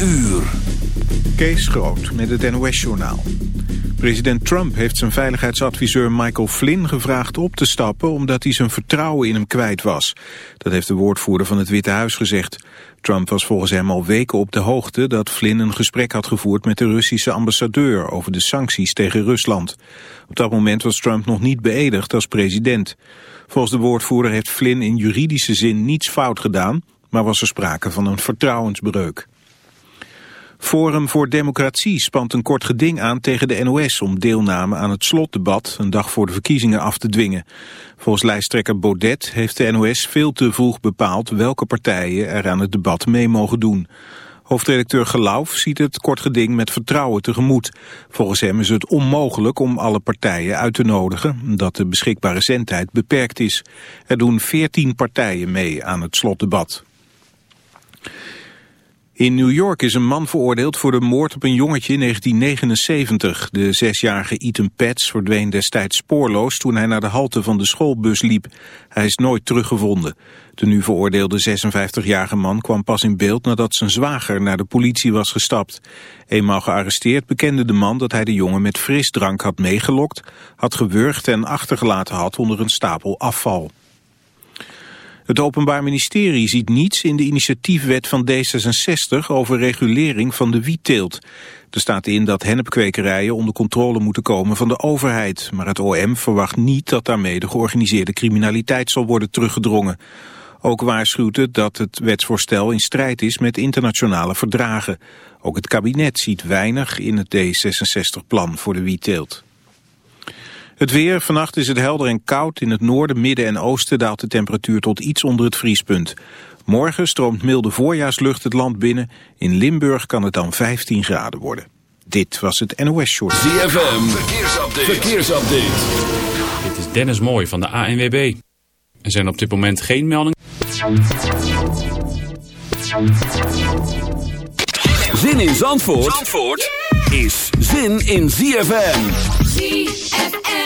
uur. Kees Groot met het NOS-journaal. President Trump heeft zijn veiligheidsadviseur Michael Flynn gevraagd op te stappen... omdat hij zijn vertrouwen in hem kwijt was. Dat heeft de woordvoerder van het Witte Huis gezegd. Trump was volgens hem al weken op de hoogte dat Flynn een gesprek had gevoerd... met de Russische ambassadeur over de sancties tegen Rusland. Op dat moment was Trump nog niet beëdigd als president. Volgens de woordvoerder heeft Flynn in juridische zin niets fout gedaan... maar was er sprake van een vertrouwensbreuk. Forum voor Democratie spant een kort geding aan tegen de NOS om deelname aan het slotdebat een dag voor de verkiezingen af te dwingen. Volgens lijsttrekker Baudet heeft de NOS veel te vroeg bepaald welke partijen er aan het debat mee mogen doen. Hoofdredacteur Gelauf ziet het kort geding met vertrouwen tegemoet. Volgens hem is het onmogelijk om alle partijen uit te nodigen, omdat de beschikbare zendtijd beperkt is. Er doen veertien partijen mee aan het slotdebat. In New York is een man veroordeeld voor de moord op een jongetje in 1979. De zesjarige Ethan Pets verdween destijds spoorloos toen hij naar de halte van de schoolbus liep. Hij is nooit teruggevonden. De nu veroordeelde 56-jarige man kwam pas in beeld nadat zijn zwager naar de politie was gestapt. Eenmaal gearresteerd bekende de man dat hij de jongen met frisdrank had meegelokt, had gewurgd en achtergelaten had onder een stapel afval. Het Openbaar Ministerie ziet niets in de initiatiefwet van D66 over regulering van de wietteelt. Er staat in dat hennepkwekerijen onder controle moeten komen van de overheid. Maar het OM verwacht niet dat daarmee de georganiseerde criminaliteit zal worden teruggedrongen. Ook waarschuwt het dat het wetsvoorstel in strijd is met internationale verdragen. Ook het kabinet ziet weinig in het D66-plan voor de wietteelt. Het weer, vannacht is het helder en koud. In het noorden, midden en oosten daalt de temperatuur tot iets onder het vriespunt. Morgen stroomt milde voorjaarslucht het land binnen. In Limburg kan het dan 15 graden worden. Dit was het NOS Short. ZFM, verkeersupdate. verkeersupdate. Dit is Dennis Mooij van de ANWB. Er zijn op dit moment geen meldingen. Zin in Zandvoort, Zandvoort? is zin in ZFM. ZFM.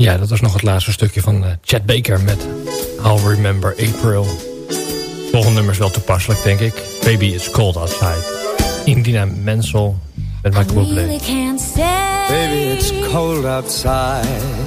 Ja, dat was nog het laatste stukje van uh, Chad Baker met I'll Remember April. Volgende nummer is wel toepasselijk, denk ik. Baby It's Cold Outside. Indina Mensel met Michael Bublé. Really Baby, it's cold outside.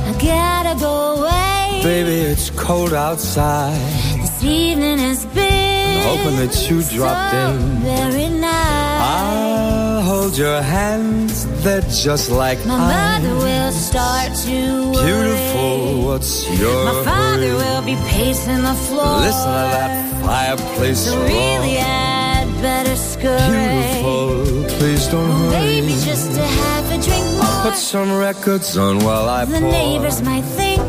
I gotta go away. Baby, it's cold outside. This evening has been hoping that you dropped in. Very nice. Hold your hands, they're just like My mother will start to worry. Beautiful, what's your My father hurry? will be pacing the floor. Listen to that fireplace So roar. really I'd better scurry. Beautiful, please don't hurry. Maybe just to have a drink more. Put some records on while I the pour. neighbors might think.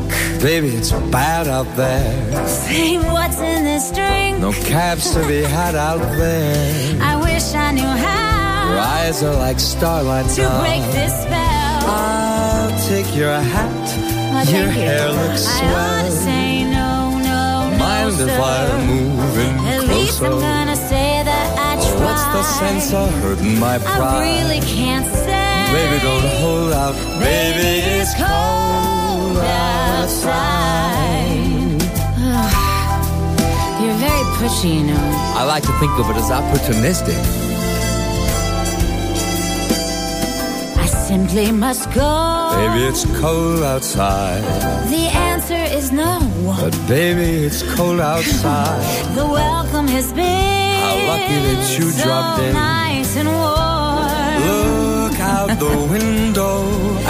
Baby, it's bad out there. Say what's in this drink. No cabs to be had out there. I wish I knew how. Your eyes are like starlight to break this spell. I'll take your hat. Oh, your thank you. hair looks I ought to swell. say no, no, no, Mind sir. if I move in At least I'm gonna say that I tried. What's the sense of hurting my pride? I really can't say. Baby, don't hold out. Baby, it's cold outside. You're very pushy, you know. I like to think of it as opportunistic. Simply must go. Baby, it's cold outside. The answer is no. But baby, it's cold outside. The welcome has been How lucky that you so dropped in. nice and warm. Look out the window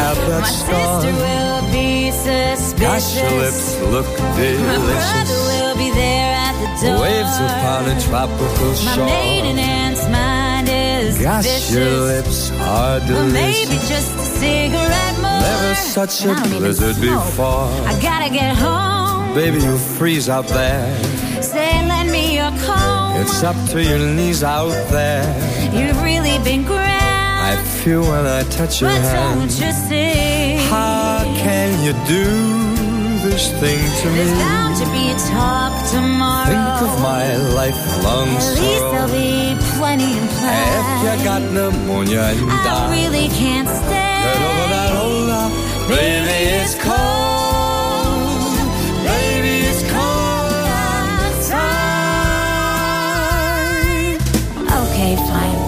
at that My star. sister will be suspicious. Gosh, your lips look My brother will be there at the door. Waves upon a tropical My maiden aunt's mind is Gosh, vicious. your lips are But maybe delicious. just a cigarette more. Never such a blizzard before. I gotta get home. Baby, you freeze out there. Say, lend me your comb. It's up to your knees out there. You've really been grand. I feel when I touch your but hand. don't you see? How can you do this thing to me? There's bound to be a talk tomorrow. Think of my lifelong At least there'll be in play. If you got pneumonia and I die, really can't stay. get over that hold up. Baby, it's cold. Baby, it's cold outside. Okay, fine.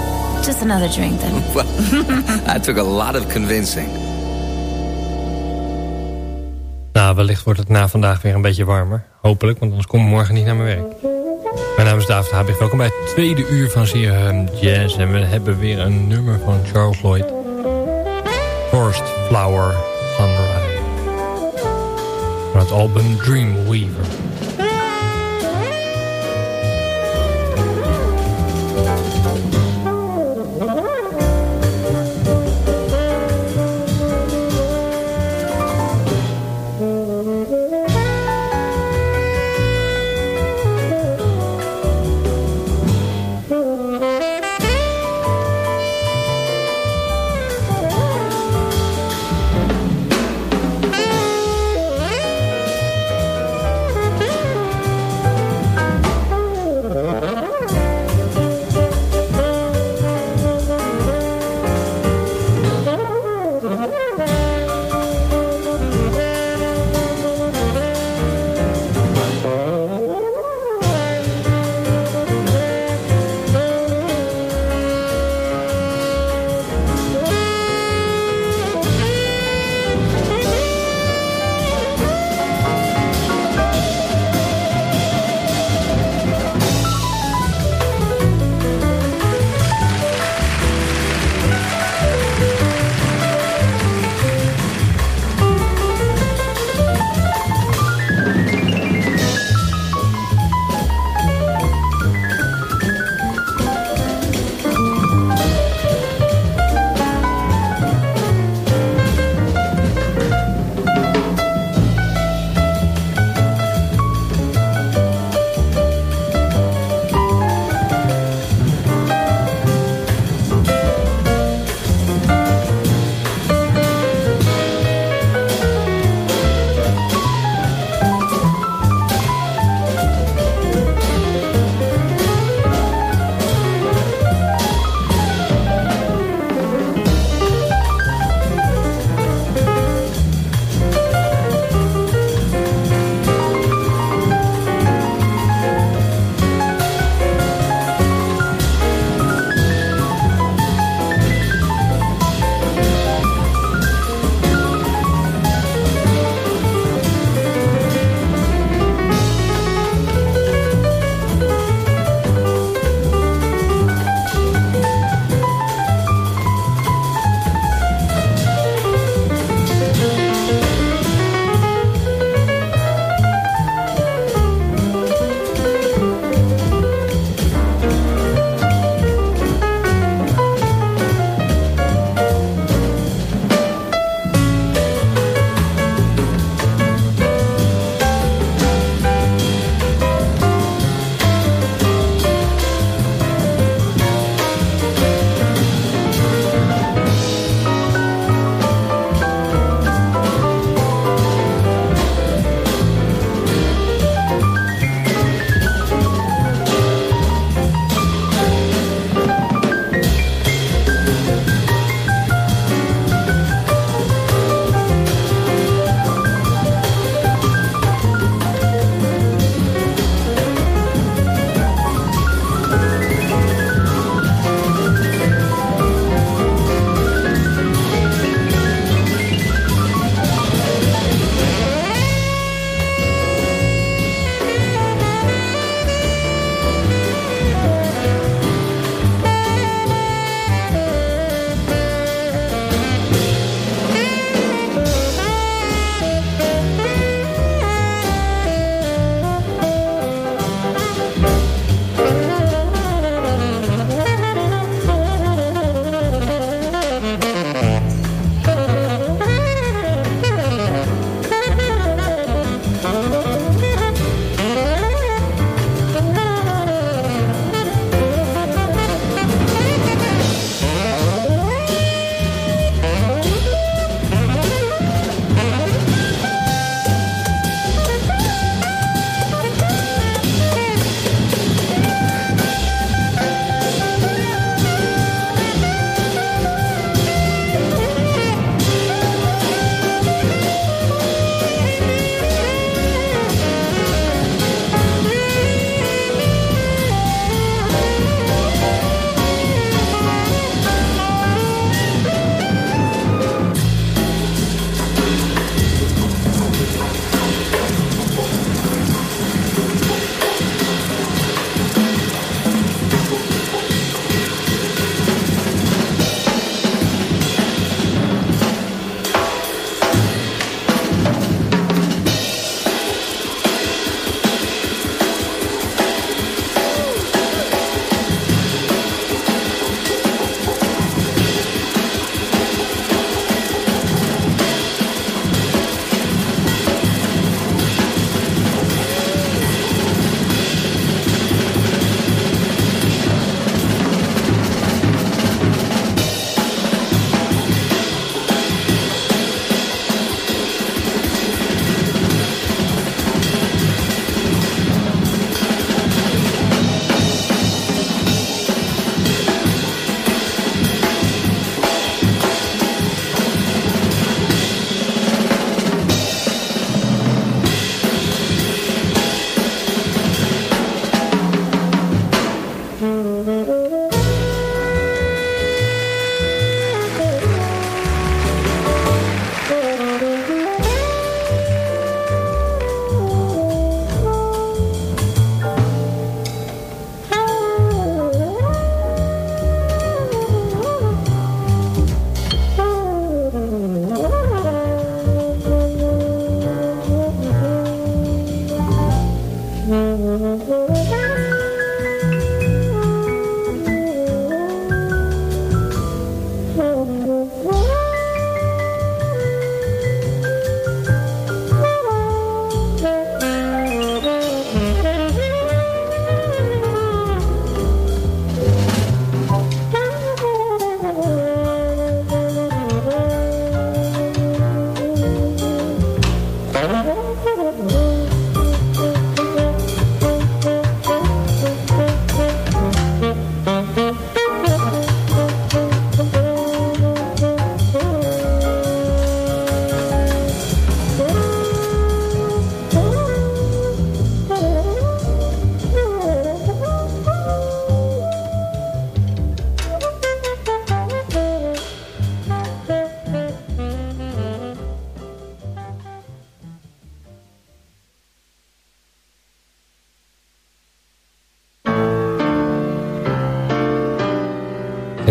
Just another drink then. Well, that took a lot of convincing. Nou, wellicht wordt het na vandaag weer een beetje warmer. Hopelijk, want anders kom ik morgen niet naar mijn werk. Mijn naam is David Habig. Welkom bij het tweede uur van CRM Jazz. En we hebben weer een nummer van Charles Lloyd. First Flower Sunrise. Van het album Dreamweaver. Weaver.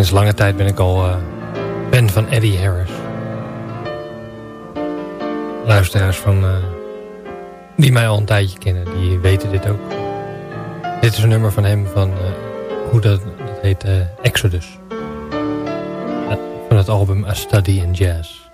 Sinds lange tijd ben ik al uh, fan van Eddie Harris. Luisteraars van, uh, die mij al een tijdje kennen, die weten dit ook. Dit is een nummer van hem van, uh, hoe dat, dat heet, Exodus. van het album A Study in Jazz.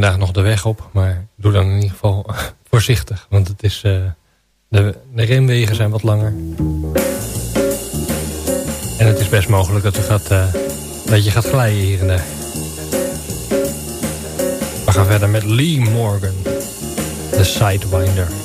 Vandaag nog de weg op. Maar doe dan in ieder geval voorzichtig. Want het is, uh, de, de remwegen zijn wat langer. En het is best mogelijk dat u gaat, uh, dat je gaat glijden hier en daar. We gaan verder met Lee Morgan. De Sidewinder.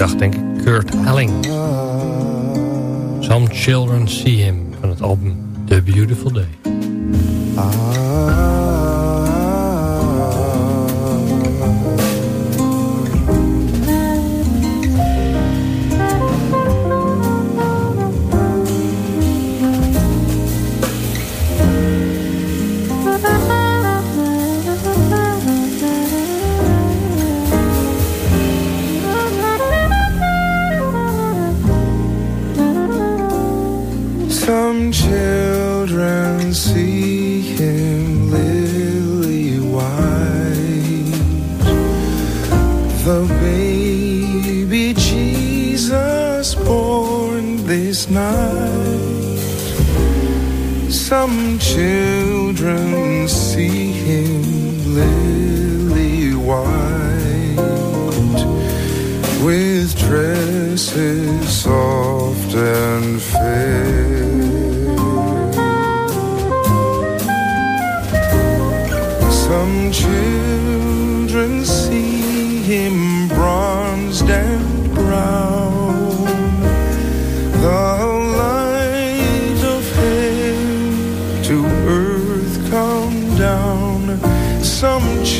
Dag, denk ik. Kurt Elling. Some Children See Him van het album The Beautiful Day.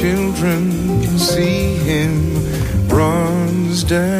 And brown and almond eye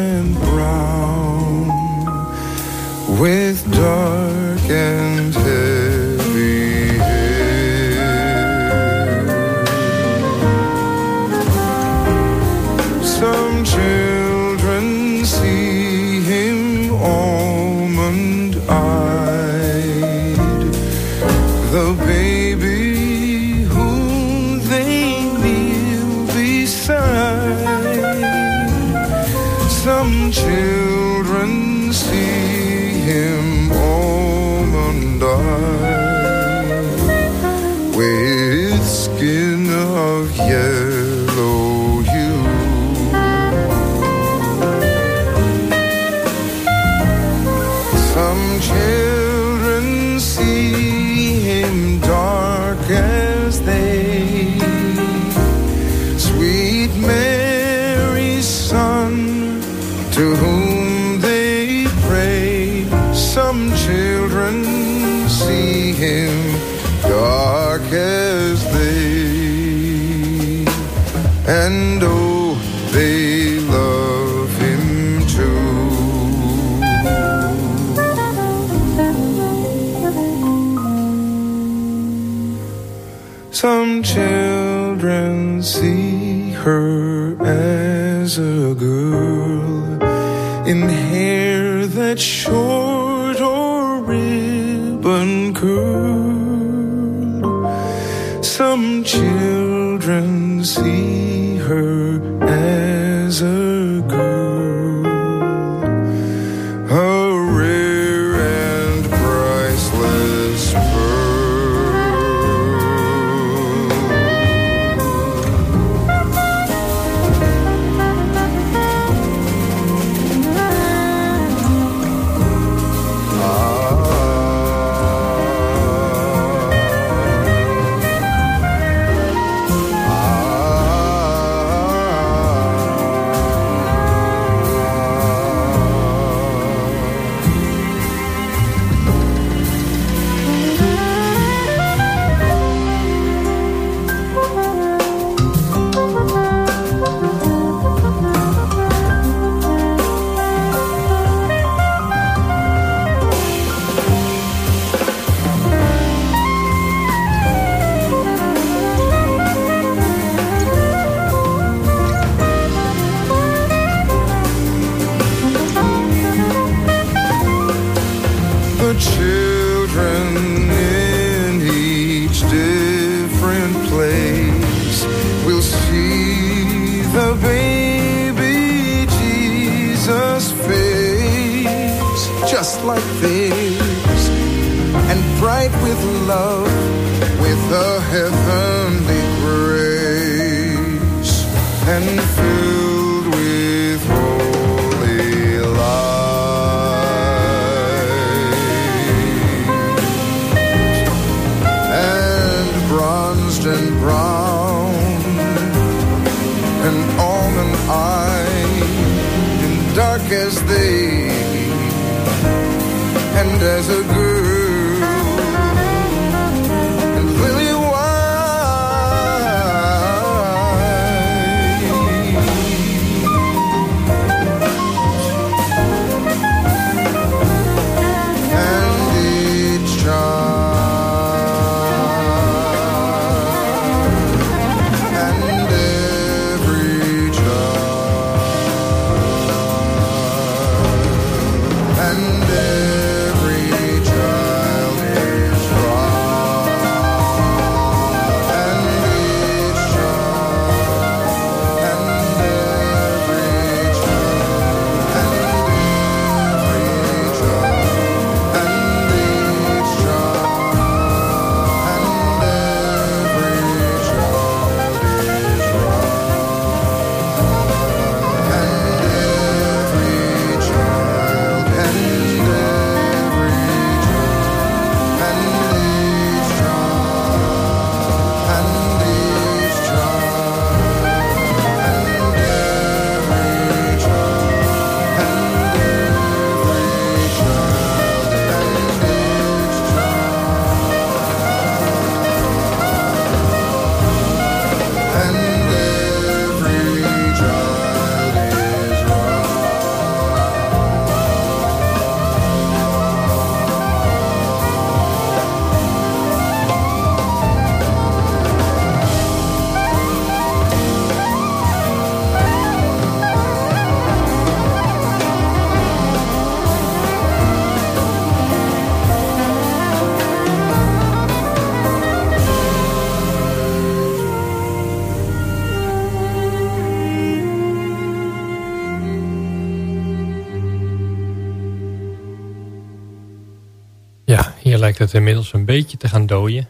lijkt het inmiddels een beetje te gaan dooien.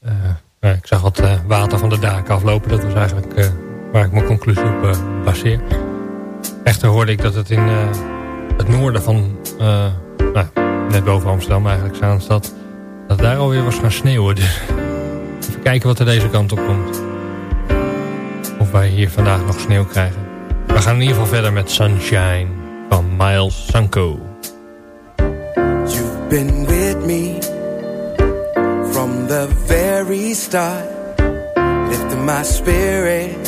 Eh, ik zag wat eh, water van de daken aflopen. Dat was eigenlijk eh, waar ik mijn conclusie op baseer. Echter hoorde ik dat het in het noorden van... nou, net boven Amsterdam eigenlijk, Zaanstad... dat daar alweer was gaan sneeuwen. Dus even kijken wat er deze kant op komt. Of wij hier vandaag nog sneeuw krijgen. We gaan in ieder geval verder met Sunshine van Miles Sanko. Been with me from the very start, lifting my spirit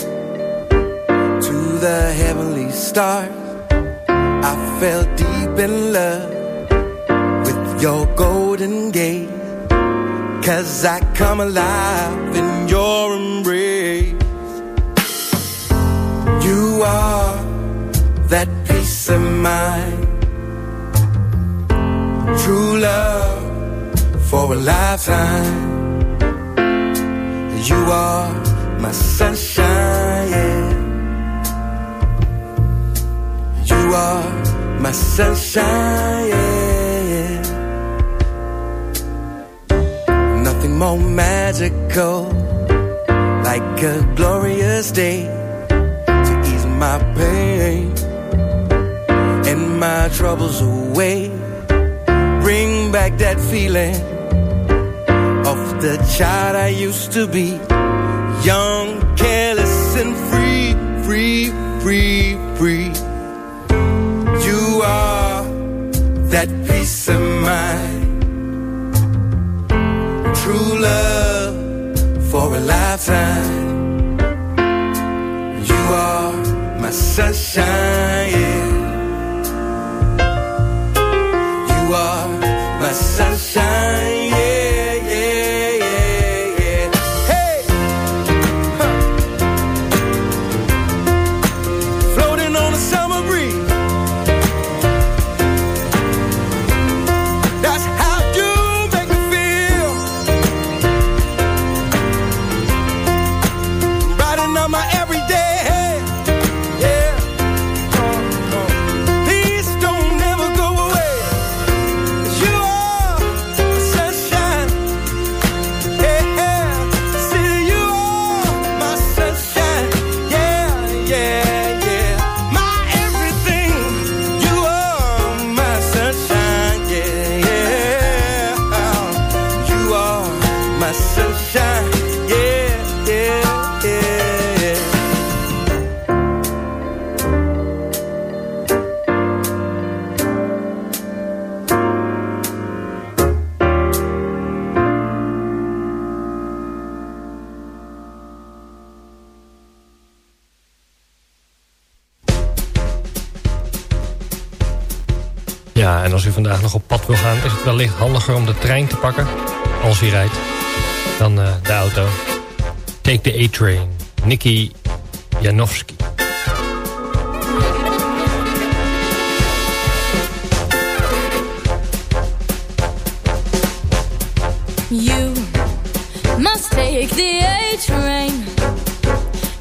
to the heavenly stars. I fell deep in love with your golden gate, cause I come alive in your embrace. You are that peace of mind True love for a lifetime. You are my sunshine. yeah. You are my sunshine. yeah. Nothing more magical like a glorious day to ease my pain and my troubles away back that feeling of the child I used to be. Young, careless, and free, free, free, free. You are that peace of mind. True love for a lifetime. You are my sunshine. Handiger om de trein te pakken, als hij rijdt, dan uh, de auto. Take the A-Train, Nicky Janowski. You must take the A train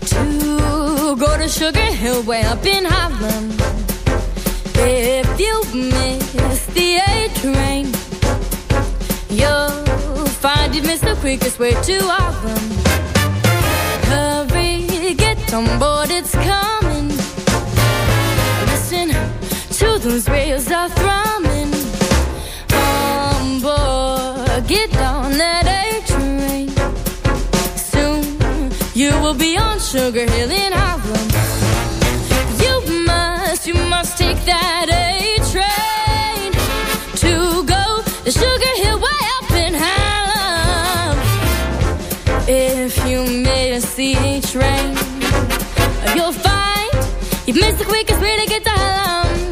to go to Sugar Hill, way up in Harlem. If you miss find miss the quickest way to Harlem. Hurry, get on board, it's coming. Listen to those rails are thrumming. On board, get on that A train. Soon you will be on Sugar Hill in Harlem. You must, you must take that A train to go to Sugar Hill If you the A train, you'll find you've missed the quickest way to get to Harlem.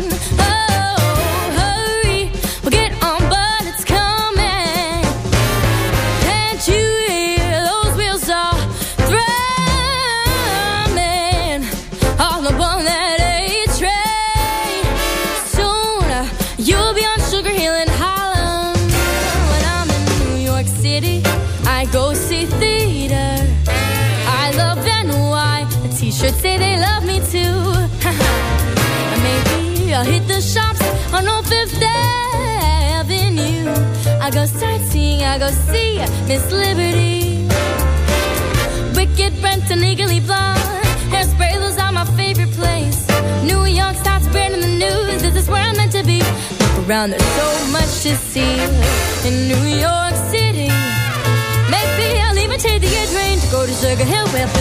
I go sightseeing, I go see Miss Liberty. Wicked Brent and Legally Blonde. Hairspray, those are my favorite place. New York starts spreading the news. This is where I'm meant to be. Look around, there's so much to see in New York City. Maybe I'll even take the train to go to Sugar Hill, way up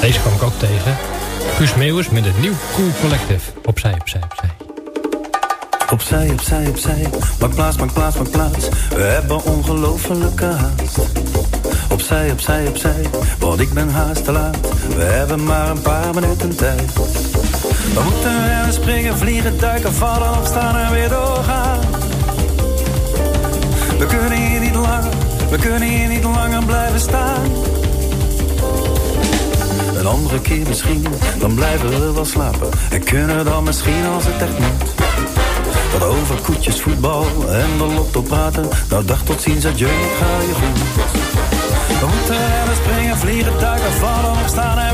Deze kwam ik ook tegen. Guus Meeuwis met het nieuw Cool Collective. Opzij, opzij, opzij. Opzij, opzij, opzij. Maak plaats, maak plaats, maak plaats. We hebben ongelofelijke haast. Opzij, opzij, opzij. Want ik ben haast te laat. We hebben maar een paar minuten tijd. We moeten rennen, springen, vliegen, duiken, vallen, opstaan en weer doorgaan. We kunnen hier niet langer, we kunnen hier niet langer blijven staan. Een andere keer misschien, dan blijven we wel slapen. En kunnen dan misschien als het echt moet. Wat over koetjes, voetbal en de lotto praten. Nou dag tot ziens, adieu, ga je goed. We moeten rennen, springen, vliegen, duiken, vallen, opstaan en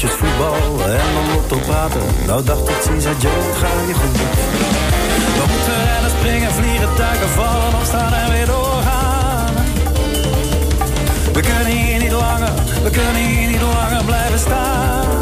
Voetbal en dan lotto praten. Nou dacht ik, ziens, adieu, ga je goed. We moeten rennen, springen, vliegen, duiken, vallen, opstaan en weer doorgaan. We kunnen hier niet langer, we kunnen hier niet langer blijven staan.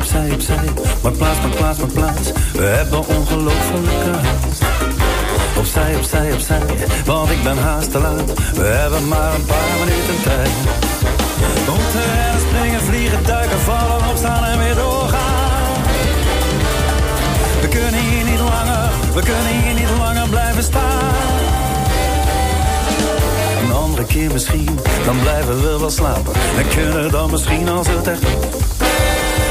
opzij, opzij, maak plaats, maak plaats, maak plaats. We hebben ongelofelijke haast. Opzij, opzij, opzij, want ik ben haast te laat. We hebben maar een paar minuten tijd. We moeten rennen, springen, vliegen, duiken, vallen, opstaan en weer doorgaan. We kunnen hier niet langer, we kunnen hier niet langer blijven staan. Een andere keer misschien, dan blijven we wel slapen. En kunnen dan misschien als het echt.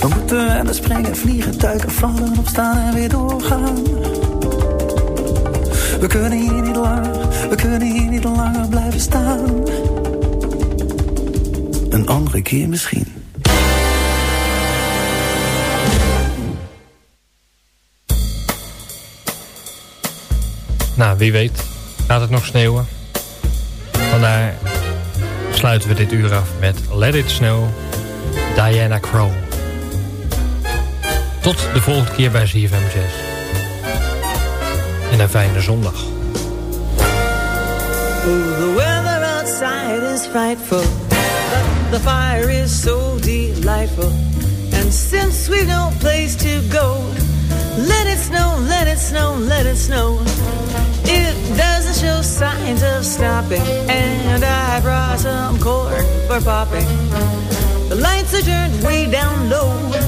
We moeten rennen, springen, vliegen, duiken, vallen, opstaan en weer doorgaan. We kunnen hier niet langer, we kunnen hier niet langer blijven staan. Een andere keer misschien. Nou, wie weet gaat het nog sneeuwen. Vandaar sluiten we dit uur af met Let It Snow, Diana Crow. Tot de volgende keer bij ZFM Jazz. En een fijne zondag. The weather outside is frightful, the fire is so delightful. And since we've no place to go, let it snow, let it snow, let it snow. It doesn't show signs of stopping, and I brought some corn for popping. The lights are turned way down low.